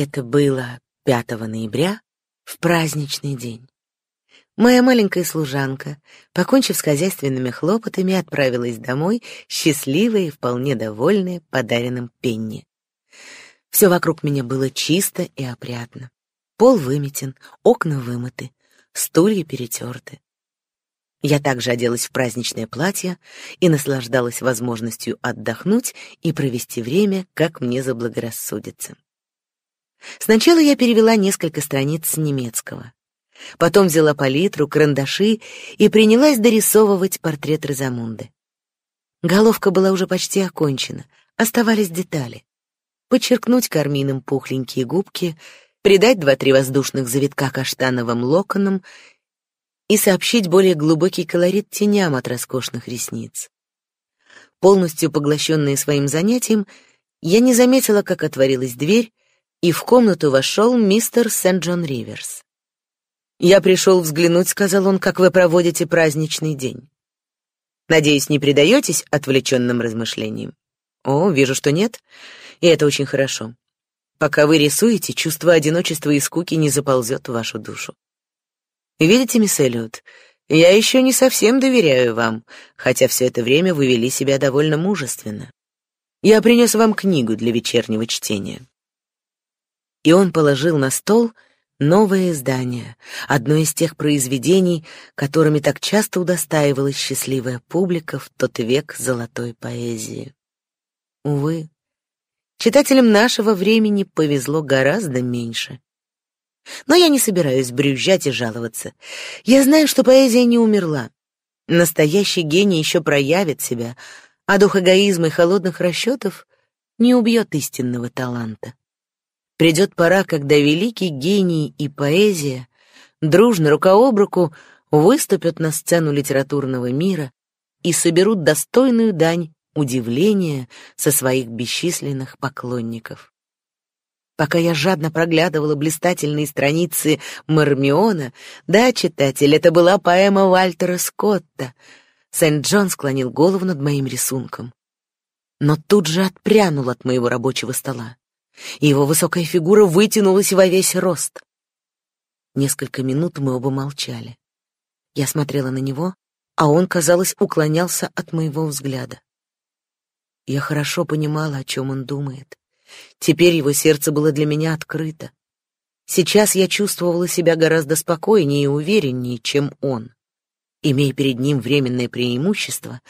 Это было 5 ноября, в праздничный день. Моя маленькая служанка, покончив с хозяйственными хлопотами, отправилась домой, счастливая и вполне довольная подаренным пенни. Все вокруг меня было чисто и опрятно. Пол выметен, окна вымыты, стулья перетерты. Я также оделась в праздничное платье и наслаждалась возможностью отдохнуть и провести время, как мне заблагорассудится. Сначала я перевела несколько страниц с немецкого. Потом взяла палитру, карандаши и принялась дорисовывать портрет Розамунды. Головка была уже почти окончена, оставались детали. Подчеркнуть кармином пухленькие губки, придать два-три воздушных завитка каштановым локонам и сообщить более глубокий колорит теням от роскошных ресниц. Полностью поглощенная своим занятием, я не заметила, как отворилась дверь, и в комнату вошел мистер Сент-Джон Риверс. «Я пришел взглянуть», — сказал он, — «как вы проводите праздничный день. Надеюсь, не предаетесь отвлеченным размышлениям?» «О, вижу, что нет, и это очень хорошо. Пока вы рисуете, чувство одиночества и скуки не заползет в вашу душу. Видите, мисс Эллиот, я еще не совсем доверяю вам, хотя все это время вы вели себя довольно мужественно. Я принес вам книгу для вечернего чтения». И он положил на стол новое издание, одно из тех произведений, которыми так часто удостаивалась счастливая публика в тот век золотой поэзии. Увы, читателям нашего времени повезло гораздо меньше. Но я не собираюсь брюзжать и жаловаться. Я знаю, что поэзия не умерла. Настоящий гений еще проявит себя, а дух эгоизма и холодных расчетов не убьет истинного таланта. Придет пора, когда великий гений и поэзия дружно рука об руку выступят на сцену литературного мира и соберут достойную дань удивления со своих бесчисленных поклонников. Пока я жадно проглядывала блистательные страницы Мармиона, да, читатель, это была поэма Вальтера Скотта. Сент-Джон склонил голову над моим рисунком. Но тут же отпрянул от моего рабочего стола и его высокая фигура вытянулась во весь рост. Несколько минут мы оба молчали. Я смотрела на него, а он, казалось, уклонялся от моего взгляда. Я хорошо понимала, о чем он думает. Теперь его сердце было для меня открыто. Сейчас я чувствовала себя гораздо спокойнее и увереннее, чем он. Имея перед ним временное преимущество,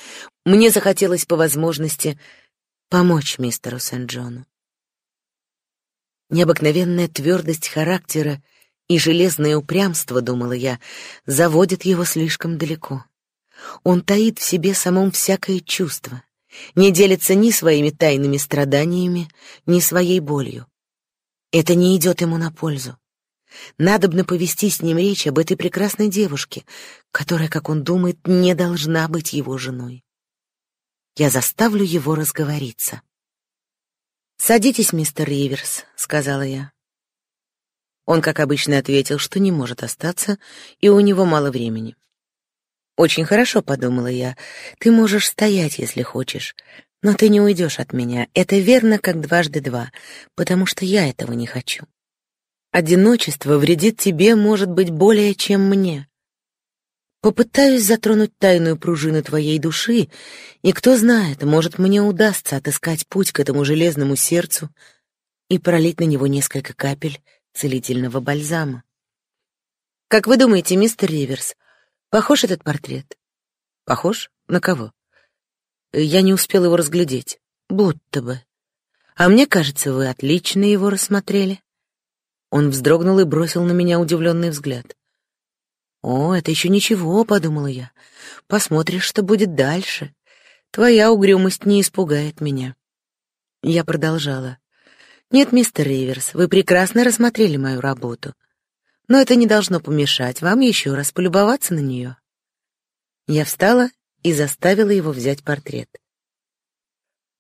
мне захотелось по возможности помочь мистеру Сент-Джону. Необыкновенная твердость характера и железное упрямство, думала я, заводят его слишком далеко. Он таит в себе самом всякое чувство, не делится ни своими тайными страданиями, ни своей болью. Это не идет ему на пользу. Надобно повести с ним речь об этой прекрасной девушке, которая, как он думает, не должна быть его женой. Я заставлю его разговориться. «Садитесь, мистер Риверс», — сказала я. Он, как обычно, ответил, что не может остаться, и у него мало времени. «Очень хорошо», — подумала я. «Ты можешь стоять, если хочешь, но ты не уйдешь от меня. Это верно, как дважды два, потому что я этого не хочу. Одиночество вредит тебе, может быть, более, чем мне. Попытаюсь затронуть тайную пружину твоей души, и кто знает, может, мне удастся отыскать путь к этому железному сердцу и пролить на него несколько капель целительного бальзама. Как вы думаете, мистер Риверс, похож этот портрет? Похож? На кого? Я не успел его разглядеть. Будто бы. А мне кажется, вы отлично его рассмотрели. Он вздрогнул и бросил на меня удивленный взгляд. «О, это еще ничего», — подумала я. «Посмотришь, что будет дальше. Твоя угрюмость не испугает меня». Я продолжала. «Нет, мистер Риверс, вы прекрасно рассмотрели мою работу. Но это не должно помешать вам еще раз полюбоваться на нее». Я встала и заставила его взять портрет.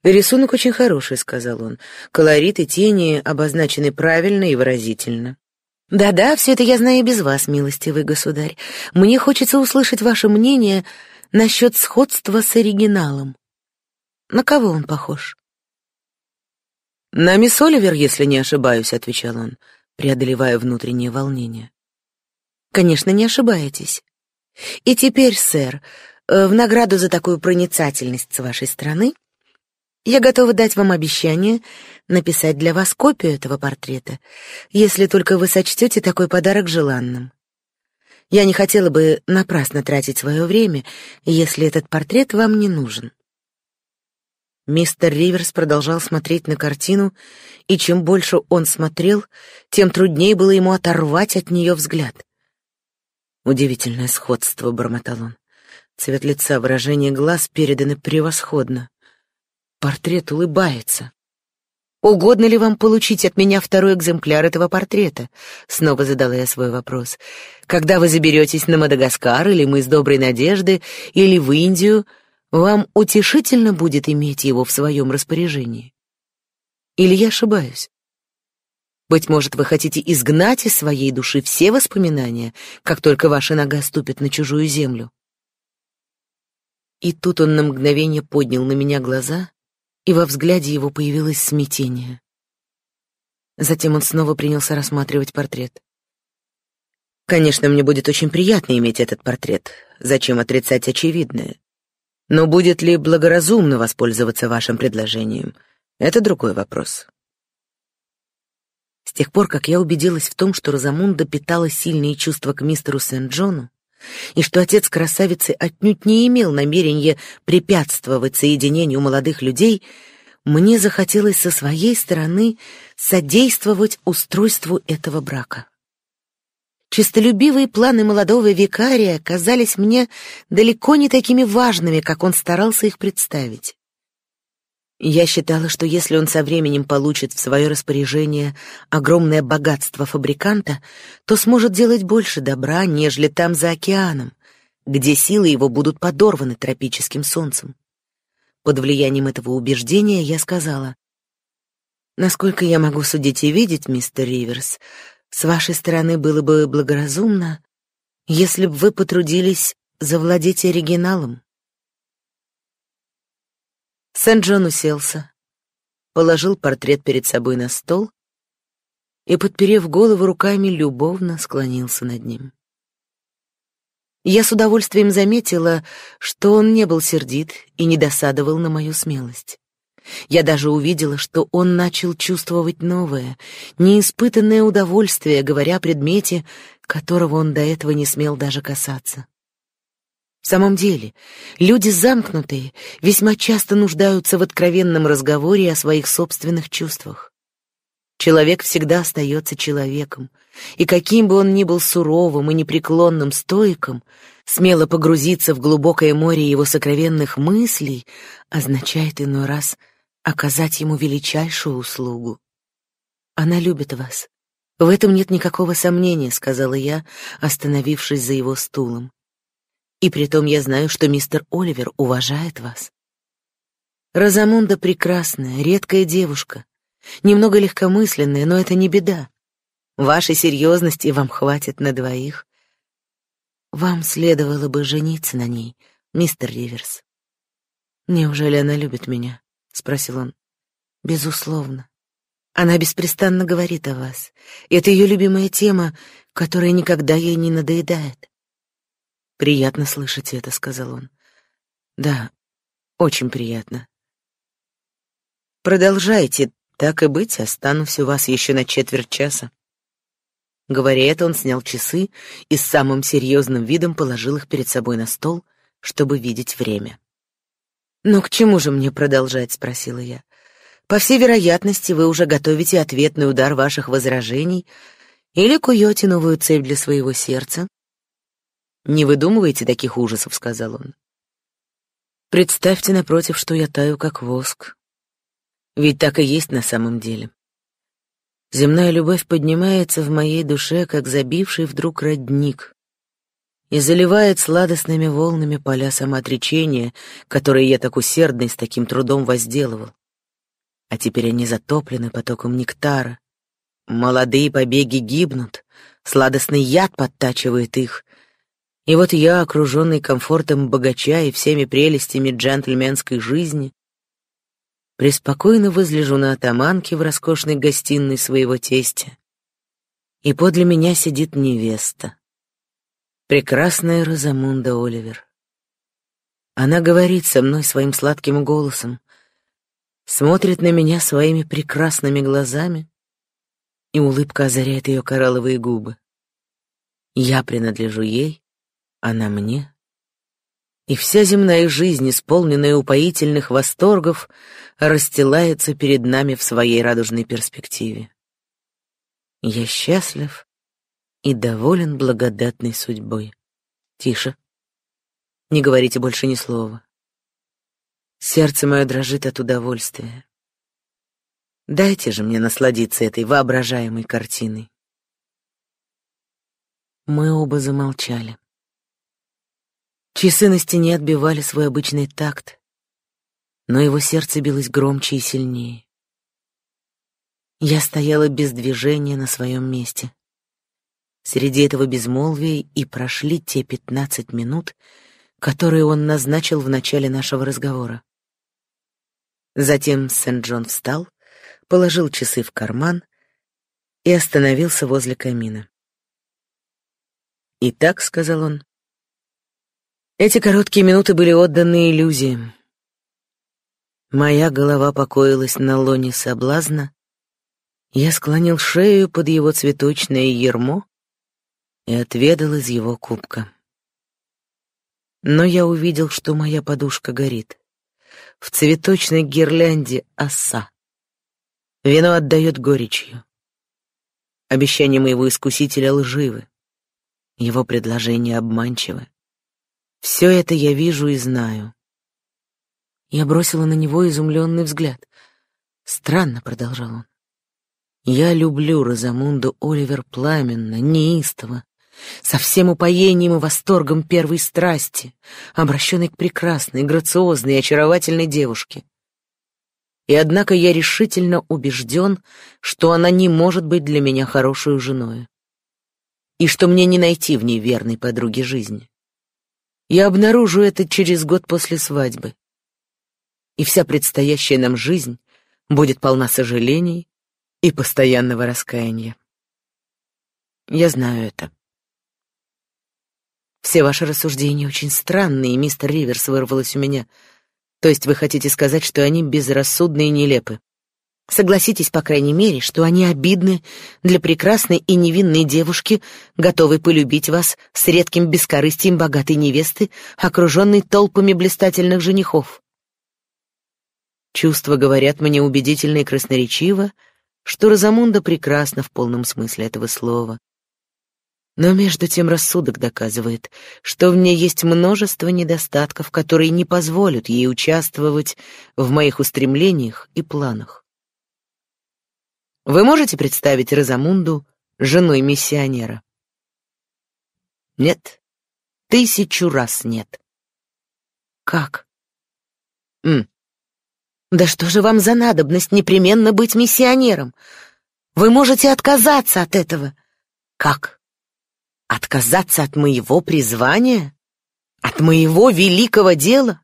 «Рисунок очень хороший», — сказал он. «Колорит и тени обозначены правильно и выразительно. Да-да, все это я знаю без вас, милостивый государь. Мне хочется услышать ваше мнение насчет сходства с оригиналом. На кого он похож? «На мисс Оливер, если не ошибаюсь», — отвечал он, преодолевая внутреннее волнение. «Конечно, не ошибаетесь. И теперь, сэр, э, в награду за такую проницательность с вашей стороны я готова дать вам обещание написать для вас копию этого портрета, если только вы сочтете такой подарок желанным. Я не хотела бы напрасно тратить свое время, если этот портрет вам не нужен. Мистер Риверс продолжал смотреть на картину, и чем больше он смотрел, тем труднее было ему оторвать от нее взгляд. Удивительное сходство, бормотал он. Цвет лица, выражение глаз переданы превосходно. Портрет улыбается. «Угодно ли вам получить от меня второй экземпляр этого портрета?» Снова задала я свой вопрос. «Когда вы заберетесь на Мадагаскар или мыс Доброй Надежды, или в Индию, вам утешительно будет иметь его в своем распоряжении? Или я ошибаюсь? Быть может, вы хотите изгнать из своей души все воспоминания, как только ваша нога ступит на чужую землю?» И тут он на мгновение поднял на меня глаза и во взгляде его появилось смятение. Затем он снова принялся рассматривать портрет. Конечно, мне будет очень приятно иметь этот портрет. Зачем отрицать очевидное? Но будет ли благоразумно воспользоваться вашим предложением? Это другой вопрос. С тех пор, как я убедилась в том, что Розамунда питала сильные чувства к мистеру Сент-Джону, и что отец красавицы отнюдь не имел намерения препятствовать соединению молодых людей, мне захотелось со своей стороны содействовать устройству этого брака. Чистолюбивые планы молодого викария казались мне далеко не такими важными, как он старался их представить. Я считала, что если он со временем получит в свое распоряжение огромное богатство фабриканта, то сможет делать больше добра, нежели там за океаном, где силы его будут подорваны тропическим солнцем. Под влиянием этого убеждения я сказала, «Насколько я могу судить и видеть, мистер Риверс, с вашей стороны было бы благоразумно, если бы вы потрудились завладеть оригиналом». Сент-Джон уселся, положил портрет перед собой на стол и, подперев голову руками, любовно склонился над ним. Я с удовольствием заметила, что он не был сердит и не досадовал на мою смелость. Я даже увидела, что он начал чувствовать новое, неиспытанное удовольствие, говоря о предмете, которого он до этого не смел даже касаться. В самом деле, люди замкнутые весьма часто нуждаются в откровенном разговоре о своих собственных чувствах. Человек всегда остается человеком, и каким бы он ни был суровым и непреклонным стоиком, смело погрузиться в глубокое море его сокровенных мыслей означает иной раз оказать ему величайшую услугу. Она любит вас. В этом нет никакого сомнения, сказала я, остановившись за его стулом. И притом я знаю, что мистер Оливер уважает вас. Розамунда прекрасная, редкая девушка, немного легкомысленная, но это не беда. Вашей серьезности вам хватит на двоих. Вам следовало бы жениться на ней, мистер Риверс. Неужели она любит меня? спросил он. Безусловно. Она беспрестанно говорит о вас. Это ее любимая тема, которая никогда ей не надоедает. Приятно слышать это, сказал он. Да, очень приятно. Продолжайте, так и быть, останусь у вас еще на четверть часа. Говоря это, он снял часы и с самым серьезным видом положил их перед собой на стол, чтобы видеть время. «Но к чему же мне продолжать?» — спросила я. «По всей вероятности, вы уже готовите ответный удар ваших возражений или куете новую цель для своего сердца, «Не выдумывайте таких ужасов», — сказал он. «Представьте напротив, что я таю, как воск. Ведь так и есть на самом деле. Земная любовь поднимается в моей душе, как забивший вдруг родник, и заливает сладостными волнами поля самоотречения, которые я так усердно и с таким трудом возделывал. А теперь они затоплены потоком нектара. Молодые побеги гибнут, сладостный яд подтачивает их, и вот я, окруженный комфортом богача и всеми прелестями джентльменской жизни, преспокойно возлежу на атаманке в роскошной гостиной своего тестя. И подле меня сидит невеста, прекрасная Розамунда Оливер. Она говорит со мной своим сладким голосом, смотрит на меня своими прекрасными глазами, и улыбка озаряет ее коралловые губы. Я принадлежу ей, она мне. И вся земная жизнь, исполненная упоительных восторгов, расстилается перед нами в своей радужной перспективе. Я счастлив и доволен благодатной судьбой. Тише. Не говорите больше ни слова. Сердце мое дрожит от удовольствия. Дайте же мне насладиться этой воображаемой картиной. Мы оба замолчали. Часы на стене отбивали свой обычный такт, но его сердце билось громче и сильнее. Я стояла без движения на своем месте. Среди этого безмолвия и прошли те пятнадцать минут, которые он назначил в начале нашего разговора. Затем Сент-Джон встал, положил часы в карман и остановился возле камина. «Итак», — сказал он, — «эти короткие минуты были отданы иллюзиям. Моя голова покоилась на лоне соблазна, я склонил шею под его цветочное ермо и отведал из его кубка. Но я увидел, что моя подушка горит. В цветочной гирлянде оса. Вино отдает горечью. Обещания моего искусителя лживы. Его предложения обманчивы. Все это я вижу и знаю. Я бросила на него изумленный взгляд. «Странно», — продолжал он. «Я люблю Розамунду Оливер пламенно, неистово, со всем упоением и восторгом первой страсти, обращенной к прекрасной, грациозной и очаровательной девушке. И однако я решительно убежден, что она не может быть для меня хорошей женой и что мне не найти в ней верной подруги жизни. Я обнаружу это через год после свадьбы. И вся предстоящая нам жизнь будет полна сожалений и постоянного раскаяния. Я знаю это. Все ваши рассуждения очень странные, мистер Риверс, вырвалось у меня. То есть вы хотите сказать, что они безрассудны и нелепы? Согласитесь, по крайней мере, что они обидны для прекрасной и невинной девушки, готовой полюбить вас с редким бескорыстием богатой невесты, окруженной толпами блистательных женихов. Чувства говорят мне убедительно и красноречиво, что Розамунда прекрасна в полном смысле этого слова. Но между тем рассудок доказывает, что в ней есть множество недостатков, которые не позволят ей участвовать в моих устремлениях и планах. Вы можете представить Розамунду женой миссионера? Нет. Тысячу раз нет. Как? М. Да что же вам за надобность непременно быть миссионером? Вы можете отказаться от этого. Как? Отказаться от моего призвания? От моего великого дела?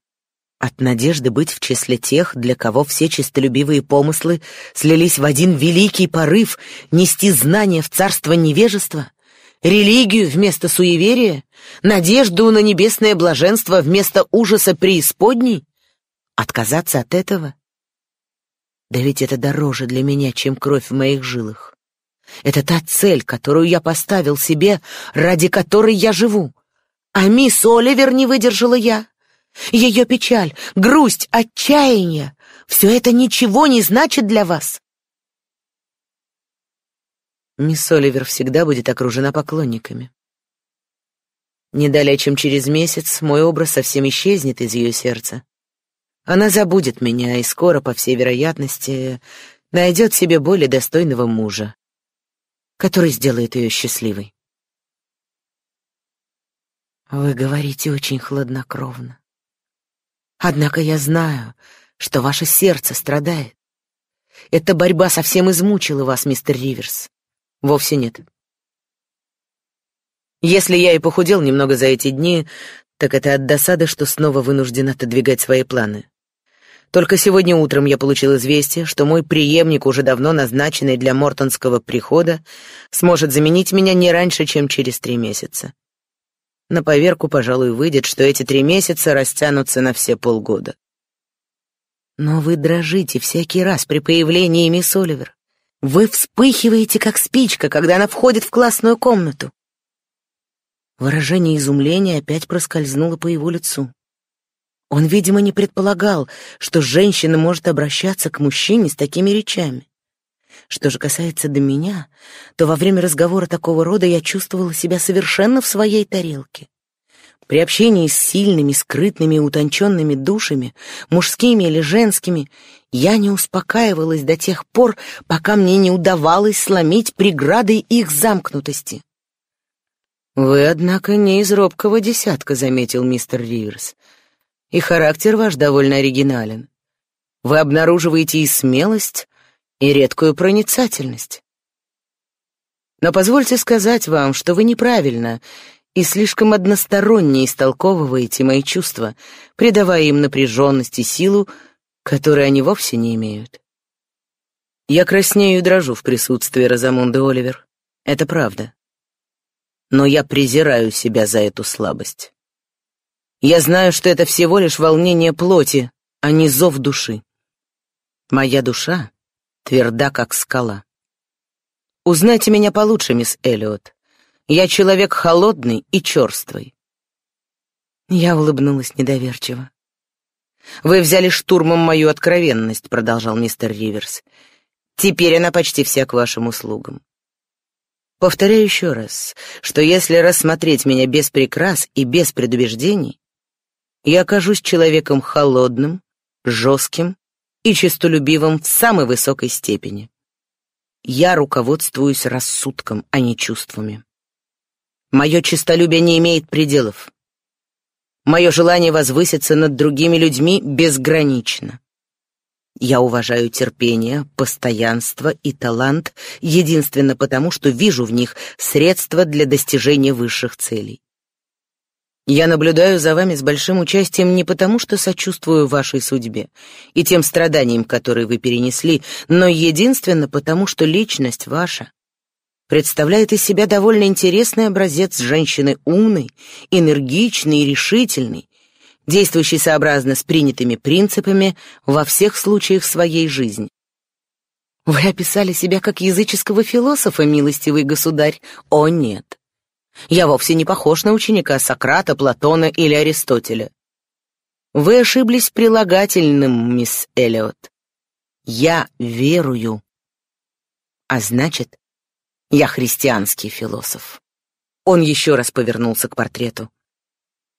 От надежды быть в числе тех, для кого все честолюбивые помыслы слились в один великий порыв нести знания в царство невежества, религию вместо суеверия, надежду на небесное блаженство вместо ужаса преисподней? Отказаться от этого? Да ведь это дороже для меня, чем кровь в моих жилах. Это та цель, которую я поставил себе, ради которой я живу. А мисс Оливер не выдержала я. Ее печаль, грусть, отчаяние — все это ничего не значит для вас. Мисс Оливер всегда будет окружена поклонниками. Не далее, чем через месяц, мой образ совсем исчезнет из ее сердца. Она забудет меня и скоро, по всей вероятности, найдет себе более достойного мужа, который сделает ее счастливой. Вы говорите очень хладнокровно. Однако я знаю, что ваше сердце страдает. Эта борьба совсем измучила вас, мистер Риверс. Вовсе нет. Если я и похудел немного за эти дни, так это от досады, что снова вынужден отодвигать свои планы. Только сегодня утром я получил известие, что мой преемник, уже давно назначенный для Мортонского прихода, сможет заменить меня не раньше, чем через три месяца. На поверку, пожалуй, выйдет, что эти три месяца растянутся на все полгода. Но вы дрожите всякий раз при появлении мисс Оливер. Вы вспыхиваете, как спичка, когда она входит в классную комнату. Выражение изумления опять проскользнуло по его лицу. Он, видимо, не предполагал, что женщина может обращаться к мужчине с такими речами. Что же касается до меня, то во время разговора такого рода я чувствовала себя совершенно в своей тарелке. При общении с сильными, скрытными и утонченными душами, мужскими или женскими, я не успокаивалась до тех пор, пока мне не удавалось сломить преграды их замкнутости. «Вы, однако, не из робкого десятка», — заметил мистер Риверс. «И характер ваш довольно оригинален. Вы обнаруживаете и смелость, и редкую проницательность. Но позвольте сказать вам, что вы неправильно и слишком односторонне истолковываете мои чувства, придавая им напряженность и силу, которые они вовсе не имеют. Я краснею и дрожу в присутствии Розамунды Оливер. Это правда но я презираю себя за эту слабость. Я знаю, что это всего лишь волнение плоти, а не зов души. Моя душа тверда, как скала. Узнайте меня получше, мисс Эллиот. Я человек холодный и черствый. Я улыбнулась недоверчиво. «Вы взяли штурмом мою откровенность», — продолжал мистер Риверс. «Теперь она почти вся к вашим услугам. Повторяю еще раз, что если рассмотреть меня без прикрас и без предубеждений, я окажусь человеком холодным, жестким и честолюбивым в самой высокой степени. Я руководствуюсь рассудком, а не чувствами. Мое честолюбие не имеет пределов. Мое желание возвыситься над другими людьми безгранично. Я уважаю терпение, постоянство и талант единственно потому, что вижу в них средства для достижения высших целей. Я наблюдаю за вами с большим участием не потому, что сочувствую вашей судьбе и тем страданиям, которые вы перенесли, но единственно потому, что личность ваша представляет из себя довольно интересный образец женщины умной, энергичной и решительной, действующий сообразно с принятыми принципами во всех случаях своей жизни. Вы описали себя как языческого философа, милостивый государь. О, нет. Я вовсе не похож на ученика Сократа, Платона или Аристотеля. Вы ошиблись прилагательным, мисс Эллиот. Я верую. А значит, я христианский философ. Он еще раз повернулся к портрету.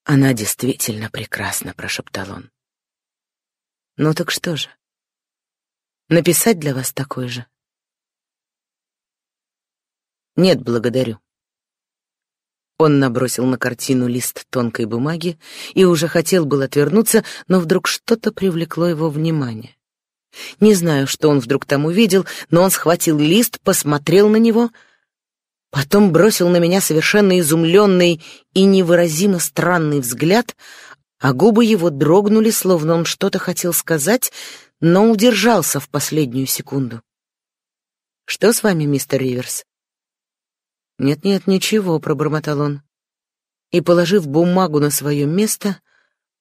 «Она действительно прекрасна», — прошептал он. «Ну так что же? Написать для вас такой же?» «Нет, благодарю». Он набросил на картину лист тонкой бумаги и уже хотел был отвернуться, но вдруг что-то привлекло его внимание. Не знаю, что он вдруг там увидел, но он схватил лист, посмотрел на него — Потом бросил на меня совершенно изумленный и невыразимо странный взгляд, а губы его дрогнули, словно он что-то хотел сказать, но удержался в последнюю секунду. «Что с вами, мистер Риверс?» «Нет-нет, ничего», — пробормотал он. И, положив бумагу на свое место,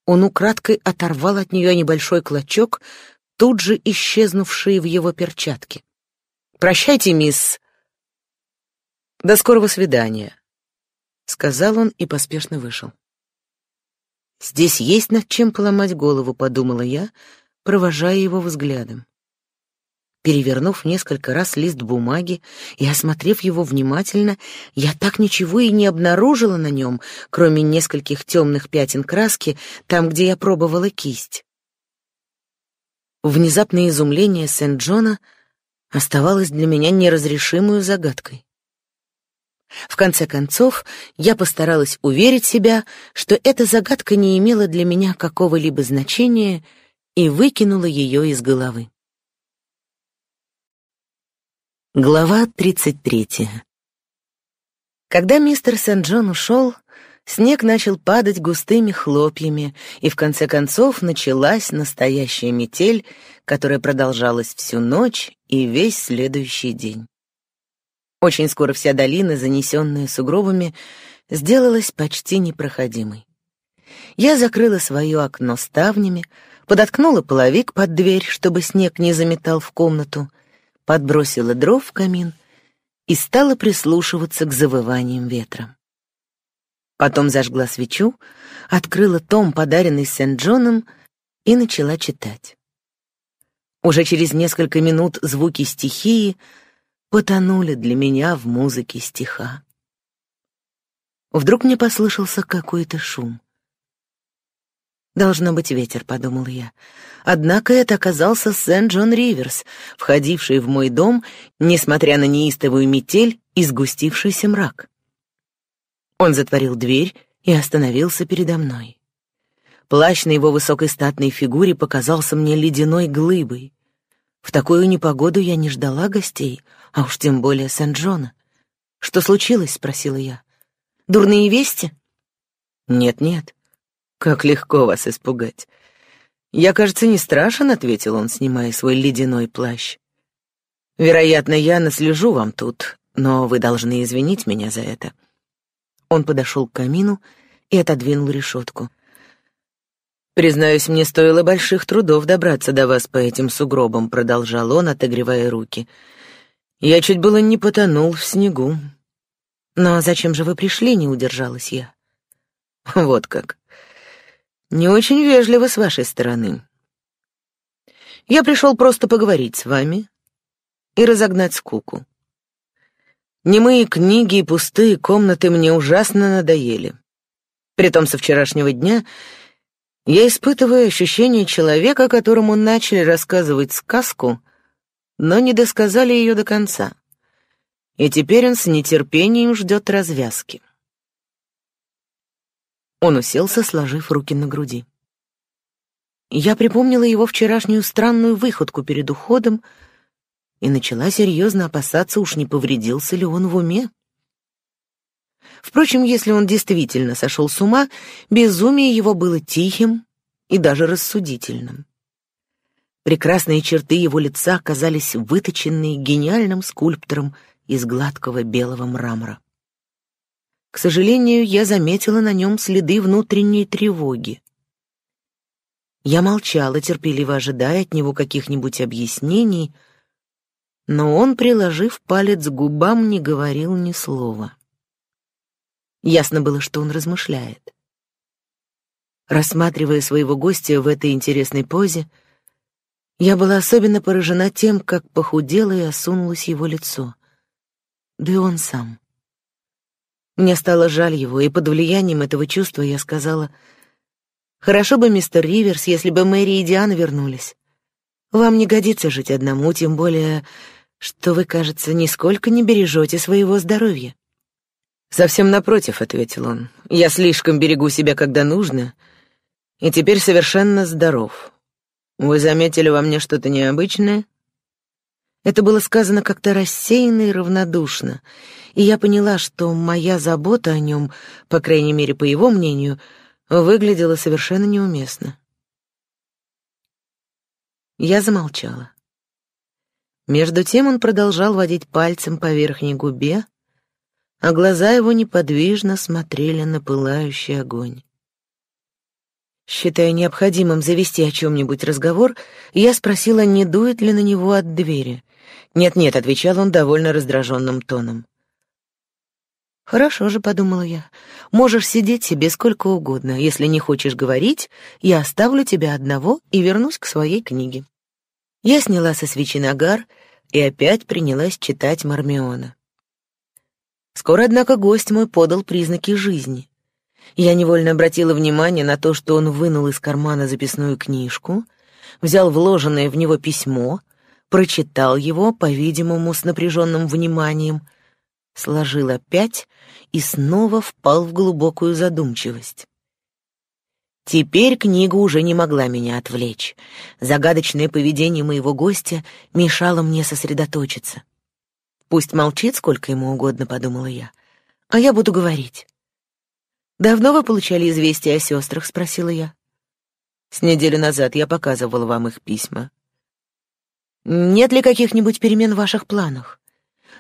он украдкой оторвал от нее небольшой клочок, тут же исчезнувший в его перчатке. «Прощайте, мисс...» «До скорого свидания», — сказал он и поспешно вышел. «Здесь есть над чем поломать голову», — подумала я, провожая его взглядом. Перевернув несколько раз лист бумаги и осмотрев его внимательно, я так ничего и не обнаружила на нем, кроме нескольких темных пятен краски, там, где я пробовала кисть. Внезапное изумление Сент-Джона оставалось для меня неразрешимой загадкой. В конце концов, я постаралась уверить себя, что эта загадка не имела для меня какого-либо значения, и выкинула ее из головы. Глава 33 Когда мистер Сент-Джон ушел, снег начал падать густыми хлопьями, и в конце концов началась настоящая метель, которая продолжалась всю ночь и весь следующий день. Очень скоро вся долина, занесенная сугробами, сделалась почти непроходимой. Я закрыла свое окно ставнями, подоткнула половик под дверь, чтобы снег не заметал в комнату, подбросила дров в камин и стала прислушиваться к завываниям ветра. Потом зажгла свечу, открыла том, подаренный Сент-Джоном, и начала читать. Уже через несколько минут звуки стихии потонули для меня в музыке стиха. Вдруг мне послышался какой-то шум. «Должно быть ветер», — подумал я. Однако это оказался Сент-Джон Риверс, входивший в мой дом, несмотря на неистовую метель и сгустившийся мрак. Он затворил дверь и остановился передо мной. Плащ на его высокой статной фигуре показался мне ледяной глыбой. В такую непогоду я не ждала гостей, а уж тем более Сент-Джона. «Что случилось?» — спросила я. «Дурные вести?» «Нет-нет. Как легко вас испугать. Я, кажется, не страшен», — ответил он, снимая свой ледяной плащ. «Вероятно, я наслежу вам тут, но вы должны извинить меня за это. Он подошел к камину и отодвинул решетку. «Признаюсь, мне стоило больших трудов добраться до вас по этим сугробам», — продолжал он, отогревая руки. «Я чуть было не потонул в снегу». «Но зачем же вы пришли?» — не удержалась я. «Вот как. Не очень вежливо с вашей стороны. Я пришел просто поговорить с вами и разогнать скуку. Немые книги и пустые комнаты мне ужасно надоели. Притом со вчерашнего дня я испытываю ощущение человека, которому начали рассказывать сказку, но не досказали ее до конца. И теперь он с нетерпением ждет развязки. Он уселся, сложив руки на груди. Я припомнила его вчерашнюю странную выходку перед уходом — и начала серьезно опасаться, уж не повредился ли он в уме. Впрочем, если он действительно сошел с ума, безумие его было тихим и даже рассудительным. Прекрасные черты его лица казались выточенные гениальным скульптором из гладкого белого мрамора. К сожалению, я заметила на нем следы внутренней тревоги. Я молчала, терпеливо ожидая от него каких-нибудь объяснений — но он, приложив палец к губам, не говорил ни слова. Ясно было, что он размышляет. Рассматривая своего гостя в этой интересной позе, я была особенно поражена тем, как похудело и осунулось его лицо. Да и он сам. Мне стало жаль его, и под влиянием этого чувства я сказала, «Хорошо бы, мистер Риверс, если бы Мэри и Диана вернулись. Вам не годится жить одному, тем более что вы, кажется, нисколько не бережете своего здоровья. «Совсем напротив», — ответил он. «Я слишком берегу себя, когда нужно, и теперь совершенно здоров. Вы заметили во мне что-то необычное?» Это было сказано как-то рассеянно и равнодушно, и я поняла, что моя забота о нем, по крайней мере, по его мнению, выглядела совершенно неуместно. Я замолчала. Между тем он продолжал водить пальцем по верхней губе, а глаза его неподвижно смотрели на пылающий огонь. Считая необходимым завести о чем-нибудь разговор, я спросила, не дует ли на него от двери. «Нет-нет», — отвечал он довольно раздраженным тоном. «Хорошо же», — подумала я, — «можешь сидеть себе сколько угодно. Если не хочешь говорить, я оставлю тебя одного и вернусь к своей книге». Я сняла со свечи нагар и опять принялась читать Мармиона. Скоро, однако, гость мой подал признаки жизни. Я невольно обратила внимание на то, что он вынул из кармана записную книжку, взял вложенное в него письмо, прочитал его, по-видимому, с напряженным вниманием, сложил опять и снова впал в глубокую задумчивость. Теперь книга уже не могла меня отвлечь. Загадочное поведение моего гостя мешало мне сосредоточиться. «Пусть молчит сколько ему угодно», — подумала я, — «а я буду говорить». «Давно вы получали известия о сестрах?» — спросила я. «С неделю назад я показывал вам их письма». «Нет ли каких-нибудь перемен в ваших планах?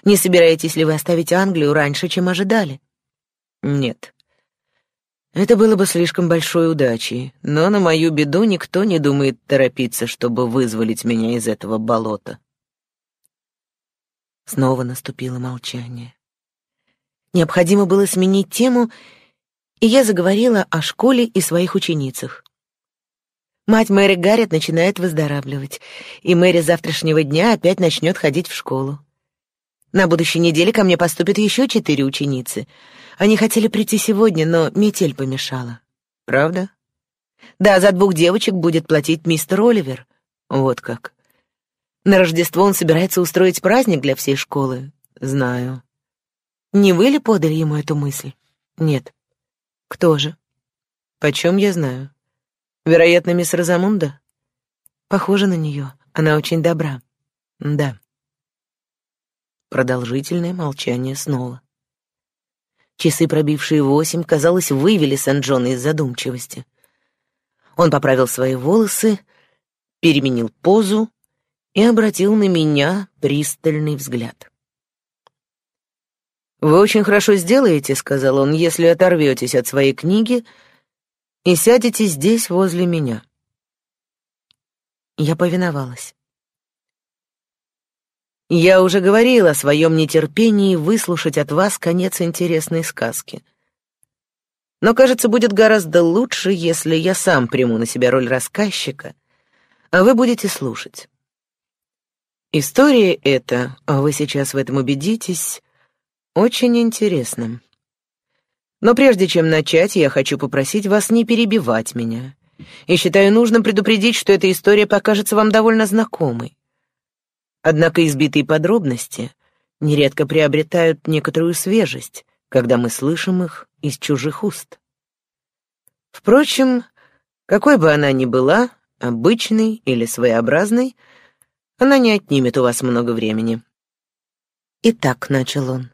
Не собираетесь ли вы оставить Англию раньше, чем ожидали?» «Нет. Это было бы слишком большой удачей, но на мою беду никто не думает торопиться, чтобы вызволить меня из этого болота». Снова наступило молчание. Необходимо было сменить тему, и я заговорила о школе и своих ученицах. Мать Мэри Гаррет начинает выздоравливать, и Мэри завтрашнего дня опять начнет ходить в школу. На будущей неделе ко мне поступят еще четыре ученицы. Они хотели прийти сегодня, но метель помешала. Правда? Да, за двух девочек будет платить мистер Оливер. Вот как. На Рождество он собирается устроить праздник для всей школы. Знаю. Не вы ли подали ему эту мысль? Нет. Кто же? Почем я знаю? Вероятно, мисс Розамунда? Похоже на нее. Она очень добра. Да. Продолжительное молчание снова. Часы, пробившие восемь, казалось, вывели Сан-Джона из задумчивости. Он поправил свои волосы, переменил позу и обратил на меня пристальный взгляд. «Вы очень хорошо сделаете», — сказал он, — «если оторветесь от своей книги и сядете здесь возле меня». Я повиновалась. «Я уже говорил о своем нетерпении выслушать от вас конец интересной сказки. Но, кажется, будет гораздо лучше, если я сам приму на себя роль рассказчика, а вы будете слушать. История эта, а вы сейчас в этом убедитесь, очень интересным. Но прежде чем начать, я хочу попросить вас не перебивать меня. И считаю нужным предупредить, что эта история покажется вам довольно знакомой. Однако избитые подробности нередко приобретают некоторую свежесть, когда мы слышим их из чужих уст. Впрочем, какой бы она ни была, обычной или своеобразной, она не отнимет у вас много времени. Итак, начал он.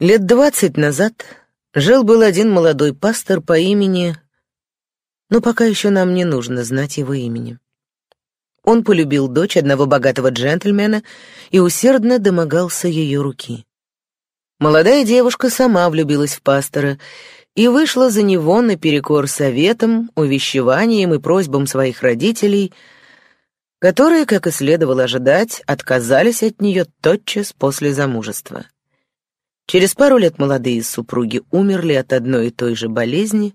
Лет двадцать назад жил-был один молодой пастор по имени... Но пока еще нам не нужно знать его имени. Он полюбил дочь одного богатого джентльмена и усердно домогался ее руки. Молодая девушка сама влюбилась в пастора и вышла за него наперекор советам, увещеваниям и просьбам своих родителей, которые, как и следовало ожидать, отказались от нее тотчас после замужества. Через пару лет молодые супруги умерли от одной и той же болезни,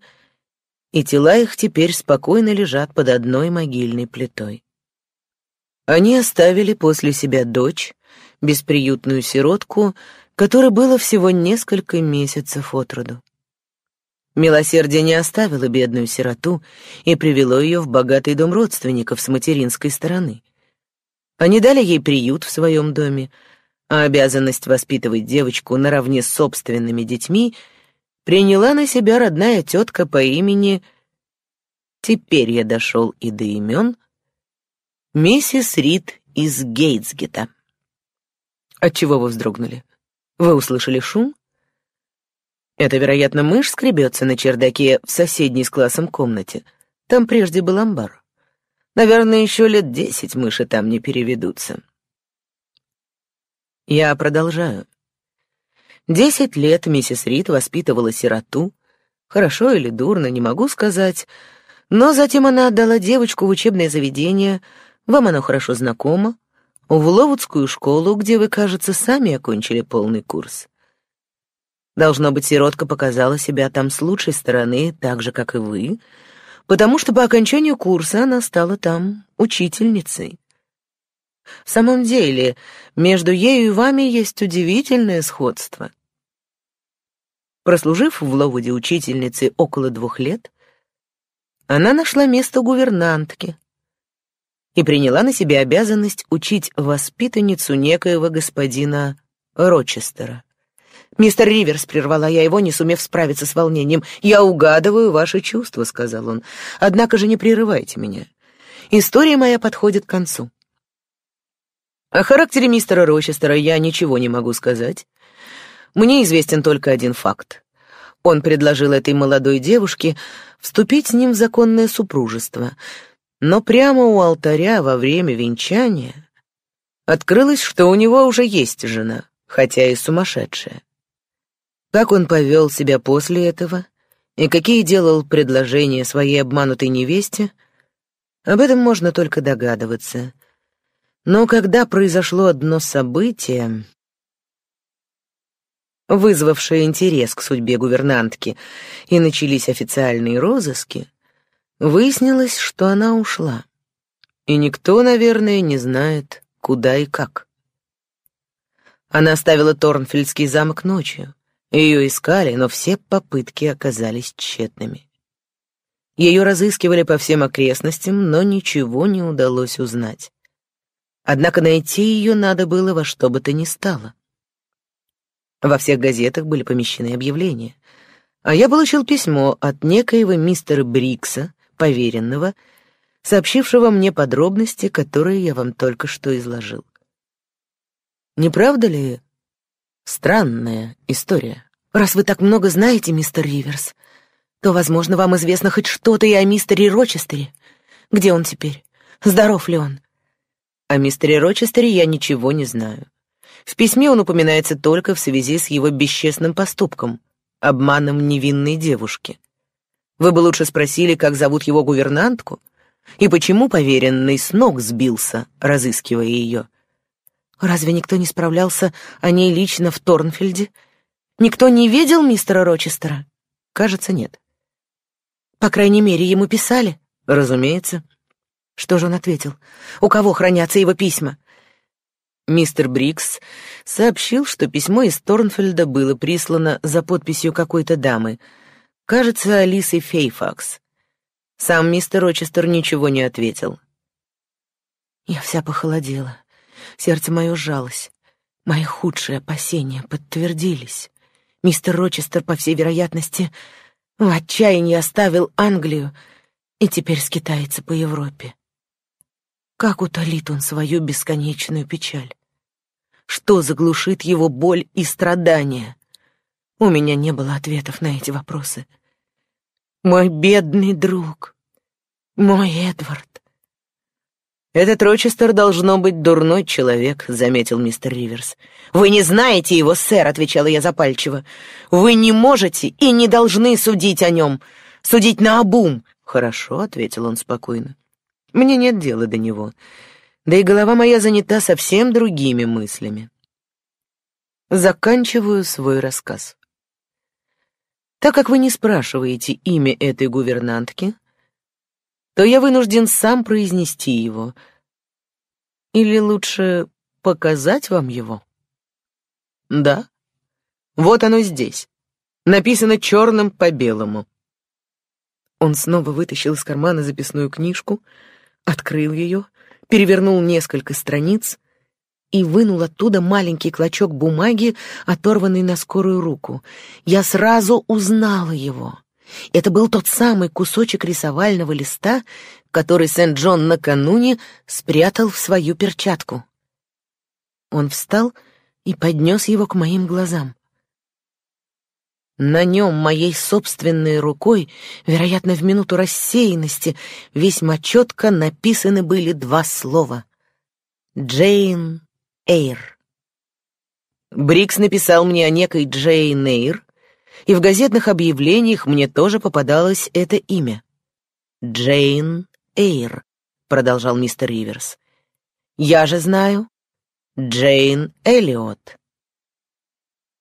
и тела их теперь спокойно лежат под одной могильной плитой. Они оставили после себя дочь, бесприютную сиротку, которой было всего несколько месяцев от роду. Милосердие не оставило бедную сироту и привело ее в богатый дом родственников с материнской стороны. Они дали ей приют в своем доме, а обязанность воспитывать девочку наравне с собственными детьми приняла на себя родная тетка по имени... Теперь я дошел и до имен. Миссис Рид из Гейтсгета. Отчего вы вздрогнули? Вы услышали шум? Это, вероятно, мышь скребется на чердаке в соседней с классом комнате. Там прежде был амбар. Наверное, еще лет десять мыши там не переведутся. Я продолжаю. Десять лет миссис Рид воспитывала сироту. Хорошо или дурно, не могу сказать. Но затем она отдала девочку в учебное заведение, вам оно хорошо знакомо, в Ловудскую школу, где вы, кажется, сами окончили полный курс. Должно быть, сиротка показала себя там с лучшей стороны, так же, как и вы, потому что по окончанию курса она стала там учительницей. В самом деле, между ею и вами есть удивительное сходство. Прослужив в Ловуде учительницей около двух лет, она нашла место гувернантки и приняла на себя обязанность учить воспитанницу некоего господина Рочестера. «Мистер Риверс», — прервала я его, не сумев справиться с волнением, — «я угадываю ваши чувства», — сказал он, — «однако же не прерывайте меня. История моя подходит к концу. О характере мистера Рочестера я ничего не могу сказать. Мне известен только один факт. Он предложил этой молодой девушке вступить с ним в законное супружество, но прямо у алтаря во время венчания открылось, что у него уже есть жена, хотя и сумасшедшая. Как он повел себя после этого и какие делал предложения своей обманутой невесте, об этом можно только догадываться. Но когда произошло одно событие, вызвавшее интерес к судьбе гувернантки, и начались официальные розыски, выяснилось, что она ушла. И никто, наверное, не знает, куда и как. Она оставила Торнфельдский замок ночью. Ее искали, но все попытки оказались тщетными. Ее разыскивали по всем окрестностям, но ничего не удалось узнать. Однако найти ее надо было во что бы то ни стало. Во всех газетах были помещены объявления. А я получил письмо от некоего мистера Брикса, поверенного, сообщившего мне подробности, которые я вам только что изложил. Не правда ли странная история? Раз вы так много знаете, мистер Риверс, то, возможно, вам известно хоть что-то и о мистере Рочестере. Где он теперь? Здоров ли он? О мистере Рочестере я ничего не знаю. В письме он упоминается только в связи с его бесчестным поступком, обманом невинной девушки. Вы бы лучше спросили, как зовут его гувернантку, и почему поверенный с ног сбился, разыскивая ее. Разве никто не справлялся о ней лично в Торнфельде? Никто не видел мистера Рочестера? Кажется, нет. По крайней мере, ему писали? Разумеется. Что же он ответил? У кого хранятся его письма? Мистер Брикс сообщил, что письмо из Торнфельда было прислано за подписью какой-то дамы, кажется, Алисы Фейфакс. Сам мистер Рочестер ничего не ответил. Я вся похолодела. Сердце мое сжалось. Мои худшие опасения подтвердились. Мистер Рочестер, по всей вероятности, в отчаянии оставил Англию и теперь скитается по Европе. Как утолит он свою бесконечную печаль? Что заглушит его боль и страдания? У меня не было ответов на эти вопросы. Мой бедный друг, мой Эдвард. «Этот Рочестер должно быть дурной человек», — заметил мистер Риверс. «Вы не знаете его, сэр», — отвечала я запальчиво. «Вы не можете и не должны судить о нем. Судить наобум». «Хорошо», — ответил он спокойно. «Мне нет дела до него. Да и голова моя занята совсем другими мыслями». Заканчиваю свой рассказ. Так как вы не спрашиваете имя этой гувернантки, то я вынужден сам произнести его. Или лучше показать вам его? Да. Вот оно здесь. Написано черным по белому. Он снова вытащил из кармана записную книжку, открыл ее, перевернул несколько страниц и вынул оттуда маленький клочок бумаги, оторванный на скорую руку. Я сразу узнала его. Это был тот самый кусочек рисовального листа, который Сент-Джон накануне спрятал в свою перчатку. Он встал и поднес его к моим глазам. На нем моей собственной рукой, вероятно, в минуту рассеянности, весьма четко написаны были два слова. «Джейн Эйр». Брикс написал мне о некой Джейн Эйр, и в газетных объявлениях мне тоже попадалось это имя. «Джейн Эйр», — продолжал мистер Риверс. «Я же знаю Джейн Эллиот».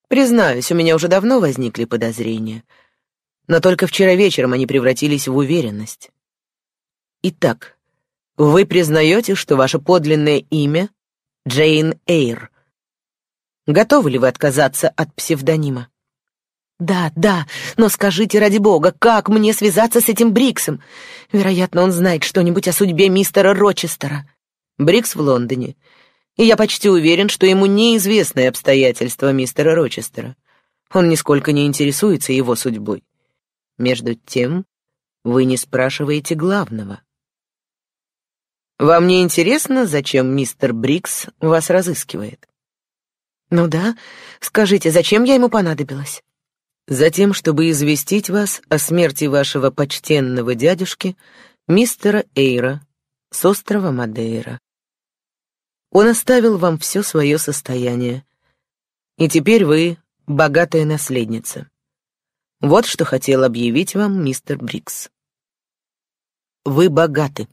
Признаюсь, у меня уже давно возникли подозрения, но только вчера вечером они превратились в уверенность. Итак, вы признаете, что ваше подлинное имя — Джейн Эйр. Готовы ли вы отказаться от псевдонима? «Да, да, но скажите, ради бога, как мне связаться с этим Бриксом? Вероятно, он знает что-нибудь о судьбе мистера Рочестера». «Брикс в Лондоне, и я почти уверен, что ему неизвестны обстоятельства мистера Рочестера. Он нисколько не интересуется его судьбой. Между тем, вы не спрашиваете главного. Вам не интересно, зачем мистер Брикс вас разыскивает?» «Ну да, скажите, зачем я ему понадобилась?» Затем, чтобы известить вас о смерти вашего почтенного дядюшки, мистера Эйра, с острова Мадейра. Он оставил вам все свое состояние, и теперь вы богатая наследница. Вот что хотел объявить вам мистер Брикс. Вы богаты.